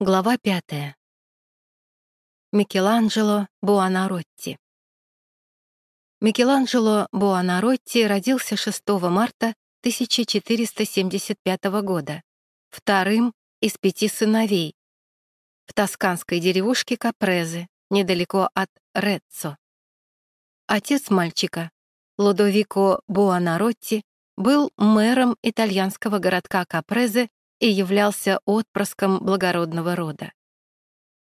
Глава пятая. Микеланджело Буонаротти. Микеланджело Буонаротти родился 6 марта 1475 года, вторым из пяти сыновей, в тосканской деревушке Капрезе, недалеко от Реццо. Отец мальчика, Лодовико Буонаротти, был мэром итальянского городка Капрезе и являлся отпрыском благородного рода.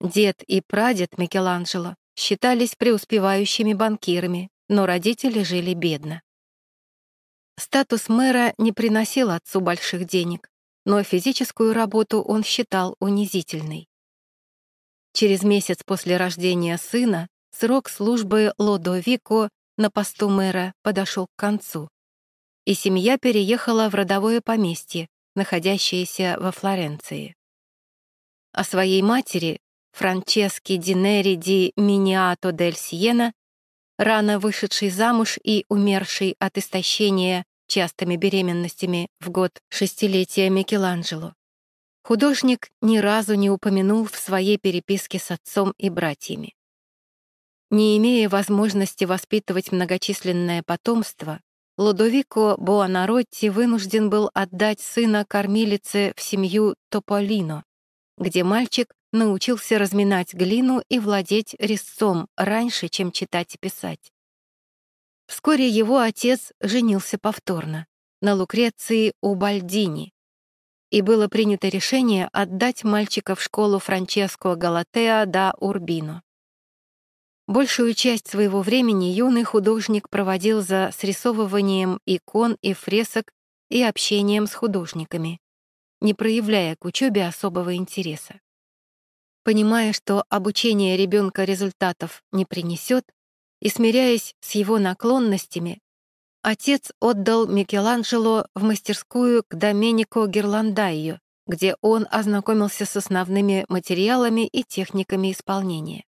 Дед и прадед Микеланджело считались преуспевающими банкирами, но родители жили бедно. Статус мэра не приносил отцу больших денег, но физическую работу он считал унизительной. Через месяц после рождения сына срок службы Лодовико на посту мэра подошел к концу, и семья переехала в родовое поместье, находящиеся во Флоренции. О своей матери, Франческе Динери ди Миниато дель Сиена, рано вышедшей замуж и умершей от истощения частыми беременностями в год шестилетия Микеланджело, художник ни разу не упомянул в своей переписке с отцом и братьями. Не имея возможности воспитывать многочисленное потомство, Лудовико Буонаротти вынужден был отдать сына кормилице в семью Тополино, где мальчик научился разминать глину и владеть резцом раньше, чем читать и писать. Вскоре его отец женился повторно на Лукреции у Бальдини, и было принято решение отдать мальчика в школу Франческо Галатеа да Урбино. Большую часть своего времени юный художник проводил за срисовыванием икон и фресок и общением с художниками, не проявляя к учебе особого интереса. Понимая, что обучение ребенка результатов не принесет, и смиряясь с его наклонностями, отец отдал Микеланджело в мастерскую к Доменико Герландайо, где он ознакомился с основными материалами и техниками исполнения.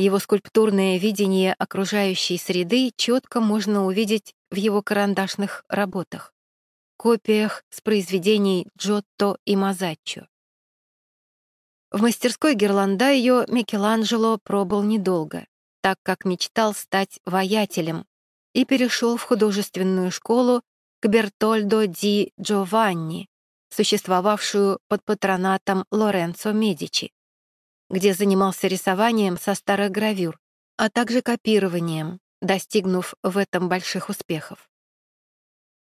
Его скульптурное видение окружающей среды четко можно увидеть в его карандашных работах, копиях с произведений Джотто и Мазаччо. В мастерской Герландайо Микеланджело пробыл недолго, так как мечтал стать воятелем и перешел в художественную школу к Бертольдо ди Джованни, существовавшую под патронатом Лоренцо Медичи где занимался рисованием со старых гравюр, а также копированием, достигнув в этом больших успехов.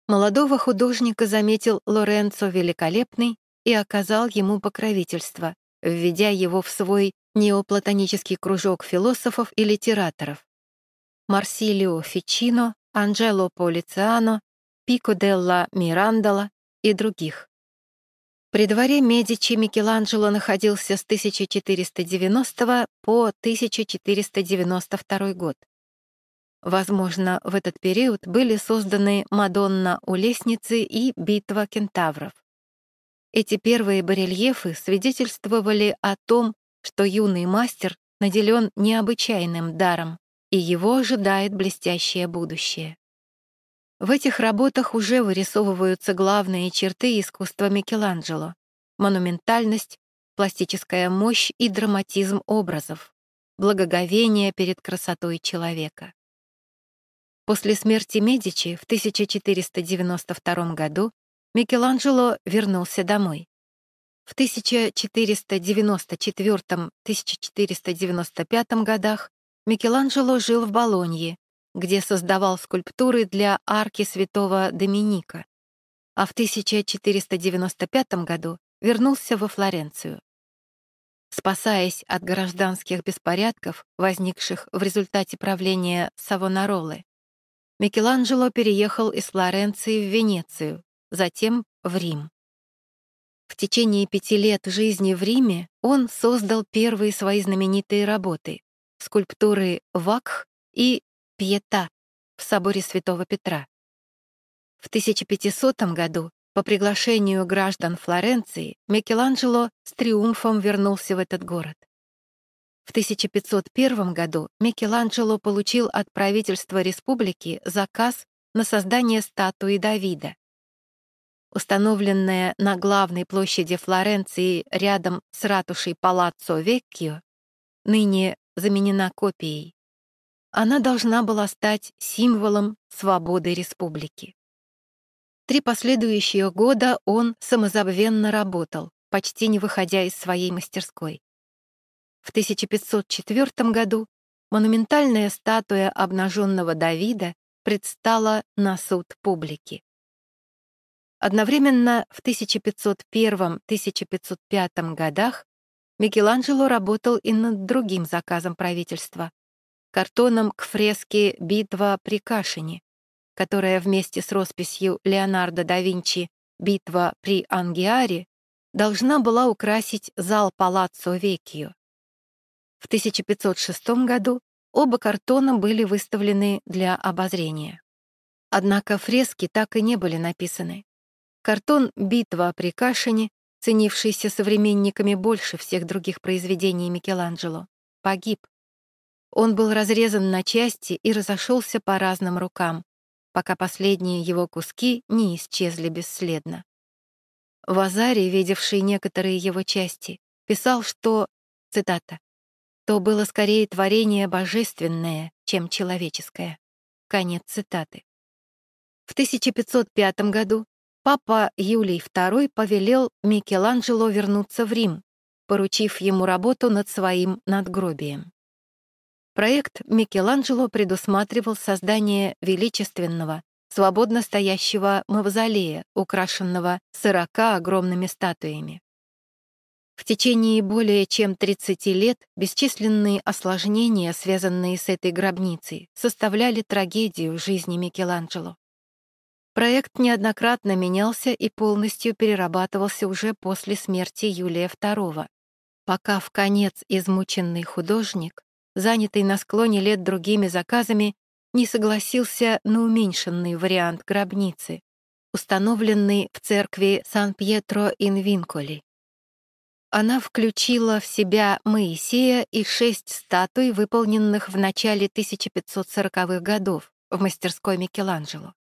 Молодого художника заметил Лоренцо Великолепный и оказал ему покровительство, введя его в свой неоплатонический кружок философов и литераторов. Марсилио Фичино, Анджело Полициано, Пико делла Мирандола и других. При дворе Медичи Микеланджело находился с 1490 по 1492 год. Возможно, в этот период были созданы «Мадонна у лестницы» и «Битва кентавров». Эти первые барельефы свидетельствовали о том, что юный мастер наделен необычайным даром, и его ожидает блестящее будущее. В этих работах уже вырисовываются главные черты искусства Микеланджело — монументальность, пластическая мощь и драматизм образов, благоговение перед красотой человека. После смерти Медичи в 1492 году Микеланджело вернулся домой. В 1494-1495 годах Микеланджело жил в Болонье, где создавал скульптуры для арки святого Доминика, а в 1495 году вернулся во Флоренцию. Спасаясь от гражданских беспорядков, возникших в результате правления Савонаролы, Микеланджело переехал из Флоренции в Венецию, затем в Рим. В течение пяти лет жизни в Риме он создал первые свои знаменитые работы — скульптуры «Вакх» и Пьета в соборе Святого Петра. В 1500 году по приглашению граждан Флоренции Микеланджело с триумфом вернулся в этот город. В 1501 году Микеланджело получил от правительства республики заказ на создание статуи Давида. установленная на главной площади Флоренции рядом с ратушей Палаццо Веккио, ныне заменена копией. Она должна была стать символом свободы республики. Три последующие года он самозабвенно работал, почти не выходя из своей мастерской. В 1504 году монументальная статуя обнаженного Давида предстала на суд публики. Одновременно в 1501-1505 годах Микеланджело работал и над другим заказом правительства — картоном к фреске «Битва при Кашине», которая вместе с росписью Леонардо да Винчи «Битва при Ангиаре» должна была украсить зал Палаццо Веккио. В 1506 году оба картона были выставлены для обозрения. Однако фрески так и не были написаны. Картон «Битва при Кашине», ценившийся современниками больше всех других произведений Микеланджело, погиб. Он был разрезан на части и разошелся по разным рукам, пока последние его куски не исчезли бесследно. Вазари, видевший некоторые его части, писал, что, цитата, «то было скорее творение божественное, чем человеческое». Конец цитаты. В 1505 году папа Юлий II повелел Микеланджело вернуться в Рим, поручив ему работу над своим надгробием. Проект Микеланджело предусматривал создание величественного, свободно стоящего мавзолея, украшенного сорока огромными статуями. В течение более чем 30 лет бесчисленные осложнения, связанные с этой гробницей, составляли трагедию жизни Микеланджело. Проект неоднократно менялся и полностью перерабатывался уже после смерти Юлия II, пока в конец измученный художник занятый на склоне лет другими заказами, не согласился на уменьшенный вариант гробницы, установленный в церкви Сан-Пьетро-ин-Винколи. Она включила в себя Моисея и шесть статуй, выполненных в начале 1540-х годов в мастерской Микеланджело.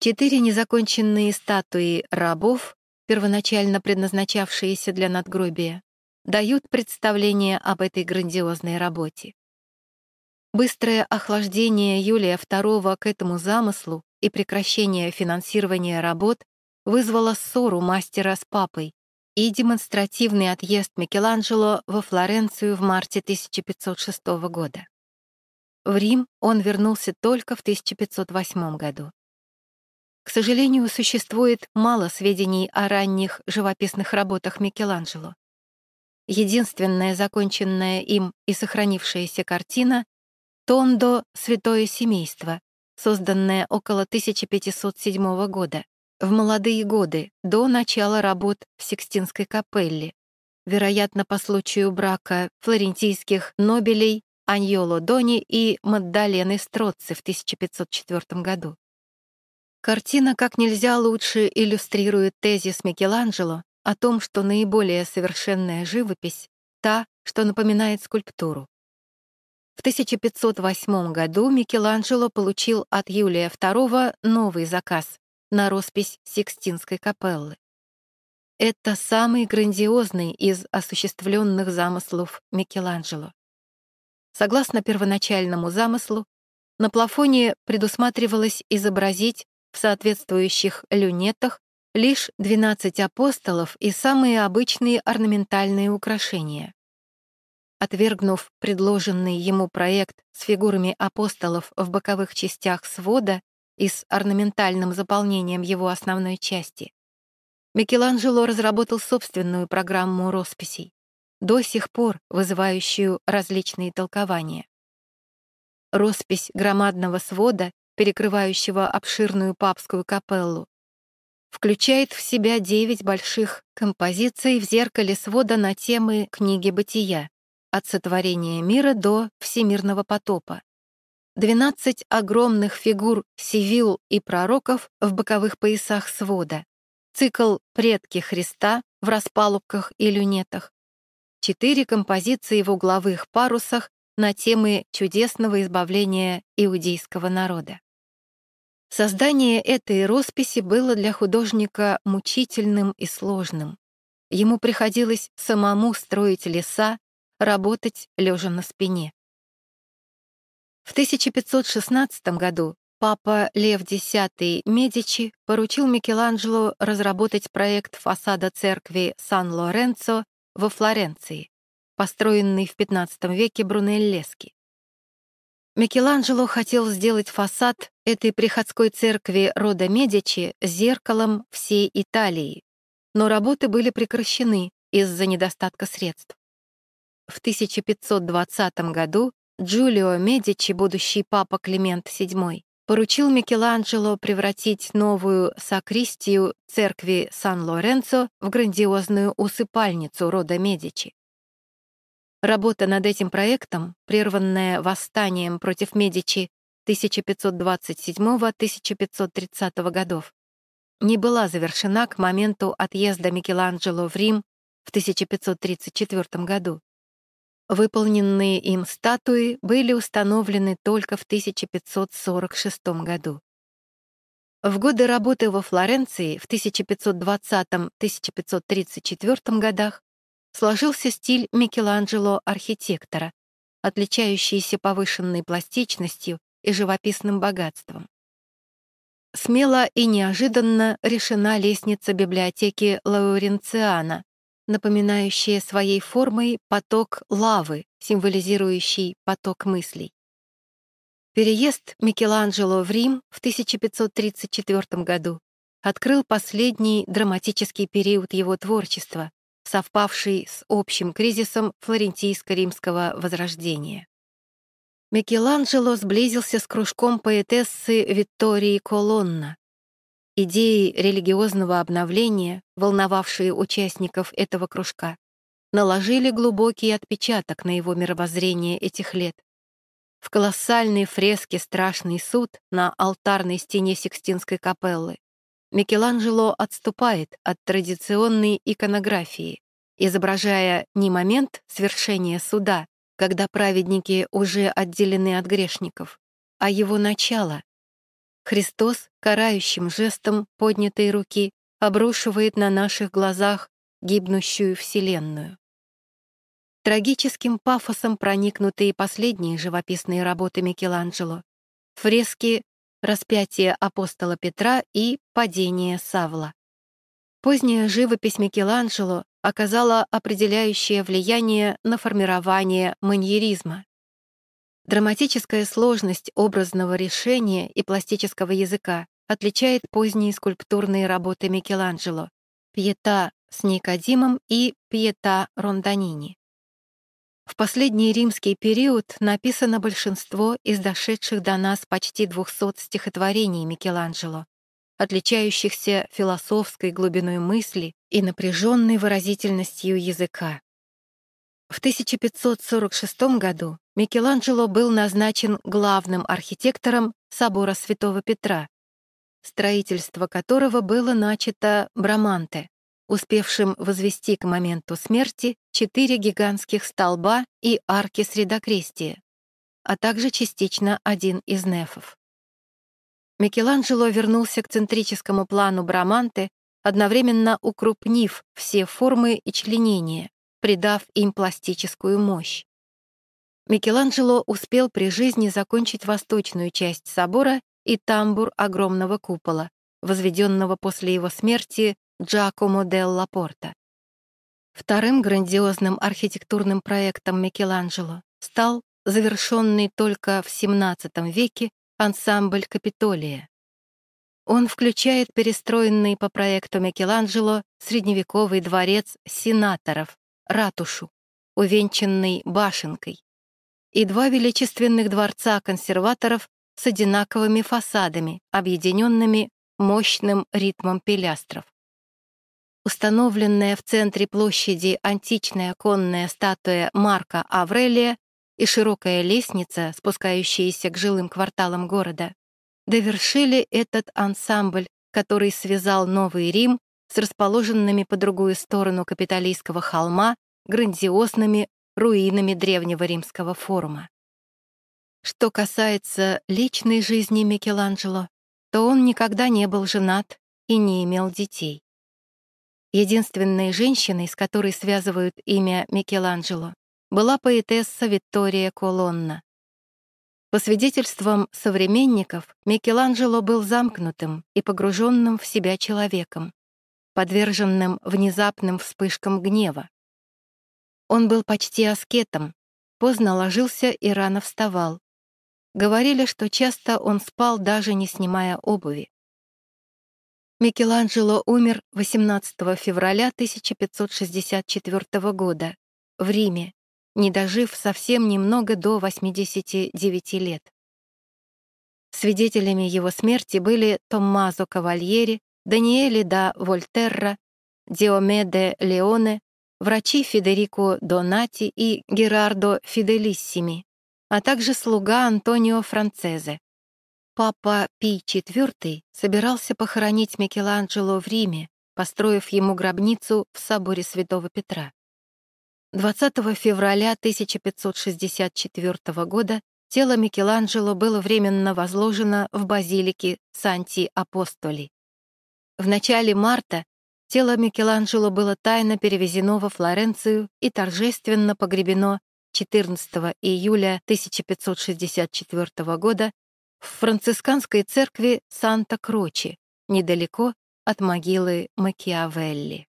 Четыре незаконченные статуи рабов, первоначально предназначавшиеся для надгробия, дают представление об этой грандиозной работе. Быстрое охлаждение Юлия II к этому замыслу и прекращение финансирования работ вызвало ссору мастера с папой и демонстративный отъезд Микеланджело во Флоренцию в марте 1506 года. В Рим он вернулся только в 1508 году. К сожалению, существует мало сведений о ранних живописных работах Микеланджело. Единственная законченная им и сохранившаяся картина — «Тондо. Святое семейство», созданная около 1507 года, в молодые годы, до начала работ в Сикстинской капелле, вероятно, по случаю брака флорентийских нобелей Аньоло Дони и Маддалены Строцци в 1504 году. Картина как нельзя лучше иллюстрирует тезис Микеланджело о том, что наиболее совершенная живопись — та, что напоминает скульптуру. В 1508 году Микеланджело получил от Юлия II новый заказ на роспись Сикстинской капеллы. Это самый грандиозный из осуществленных замыслов Микеланджело. Согласно первоначальному замыслу, на плафоне предусматривалось изобразить в соответствующих люнетах лишь 12 апостолов и самые обычные орнаментальные украшения. Отвергнув предложенный ему проект с фигурами апостолов в боковых частях свода и с орнаментальным заполнением его основной части, Микеланджело разработал собственную программу росписей, до сих пор вызывающую различные толкования. Роспись громадного свода, перекрывающего обширную папскую капеллу, включает в себя девять больших композиций в зеркале свода на темы книги «Бытия» от сотворения мира до всемирного потопа. 12 огромных фигур сивил и пророков в боковых поясах свода, цикл «Предки Христа» в распалубках и люнетах, четыре композиции в угловых парусах на темы чудесного избавления иудейского народа. Создание этой росписи было для художника мучительным и сложным. Ему приходилось самому строить леса, работать лежа на спине. В 1516 году папа Лев X Медичи поручил Микеланджело разработать проект фасада церкви Сан-Лоренцо во Флоренции, построенный в XV веке Брунеллески. Микеланджело хотел сделать фасад этой приходской церкви рода Медичи зеркалом всей Италии, но работы были прекращены из-за недостатка средств. В 1520 году Джулио Медичи, будущий папа Климент VII, поручил Микеланджело превратить новую сакристию церкви Сан-Лоренцо в грандиозную усыпальницу рода Медичи. Работа над этим проектом, прерванная восстанием против Медичи 1527-1530 годов, не была завершена к моменту отъезда Микеланджело в Рим в 1534 году. Выполненные им статуи были установлены только в 1546 году. В годы работы во Флоренции в 1520-1534 годах сложился стиль Микеланджело-архитектора, отличающийся повышенной пластичностью и живописным богатством. Смело и неожиданно решена лестница библиотеки Лауренциана, напоминающая своей формой поток лавы, символизирующий поток мыслей. Переезд Микеланджело в Рим в 1534 году открыл последний драматический период его творчества, совпавший с общим кризисом флорентийско-римского возрождения. Микеланджело сблизился с кружком поэтессы Виктории Колонна. Идеи религиозного обновления, волновавшие участников этого кружка, наложили глубокий отпечаток на его мировоззрение этих лет. В колоссальной фреске «Страшный суд» на алтарной стене Сикстинской капеллы Микеланджело отступает от традиционной иконографии, изображая не момент свершения суда, когда праведники уже отделены от грешников, а его начало. Христос карающим жестом поднятой руки обрушивает на наших глазах гибнущую Вселенную. Трагическим пафосом проникнутые последние живописные работы Микеланджело, фрески «Распятие апостола Петра» и «Падение Савла». Поздняя живопись Микеланджело оказала определяющее влияние на формирование маньеризма. Драматическая сложность образного решения и пластического языка отличает поздние скульптурные работы Микеланджело «Пьета с Никодимом» и «Пьета Ронданини». В последний римский период написано большинство из дошедших до нас почти 200 стихотворений Микеланджело, отличающихся философской глубиной мысли и напряженной выразительностью языка. В 1546 году Микеланджело был назначен главным архитектором собора Святого Петра, строительство которого было начато Браманте, успевшим возвести к моменту смерти четыре гигантских столба и арки Средокрестия, а также частично один из нефов. Микеланджело вернулся к центрическому плану Браманте, одновременно укрупнив все формы и членения, придав им пластическую мощь. Микеланджело успел при жизни закончить восточную часть собора и тамбур огромного купола, возведенного после его смерти Джакомо делла Порта. Вторым грандиозным архитектурным проектом Микеланджело стал завершенный только в XVII веке ансамбль Капитолия. Он включает перестроенный по проекту Микеланджело средневековый дворец сенаторов, ратушу, увенчанный башенкой, и два величественных дворца консерваторов с одинаковыми фасадами, объединенными мощным ритмом пилястров. Установленная в центре площади античная конная статуя Марка Аврелия и широкая лестница, спускающаяся к жилым кварталам города, довершили этот ансамбль, который связал Новый Рим с расположенными по другую сторону Капитолийского холма грандиозными руинами древнего римского форума. Что касается личной жизни Микеланджело, то он никогда не был женат и не имел детей. Единственной женщиной, с которой связывают имя Микеланджело, была поэтесса Виктория Колонна. По свидетельствам современников, Микеланджело был замкнутым и погруженным в себя человеком, подверженным внезапным вспышкам гнева. Он был почти аскетом, поздно ложился и рано вставал. Говорили, что часто он спал, даже не снимая обуви. Микеланджело умер 18 февраля 1564 года в Риме, не дожив совсем немного до 89 лет. Свидетелями его смерти были Томмазо Кавальери, Даниэле да Вольтерра, Диомеде Леоне, врачи Федерико Донати и Герардо Фиделиссими, а также слуга Антонио Францезе. Папа Пий IV собирался похоронить Микеланджело в Риме, построив ему гробницу в соборе Святого Петра. 20 февраля 1564 года тело Микеланджело было временно возложено в базилике Санти-Апостоли. В начале марта тело Микеланджело было тайно перевезено во Флоренцию и торжественно погребено 14 июля 1564 года в францисканской церкви Санта-Крочи, недалеко от могилы Макиавелли.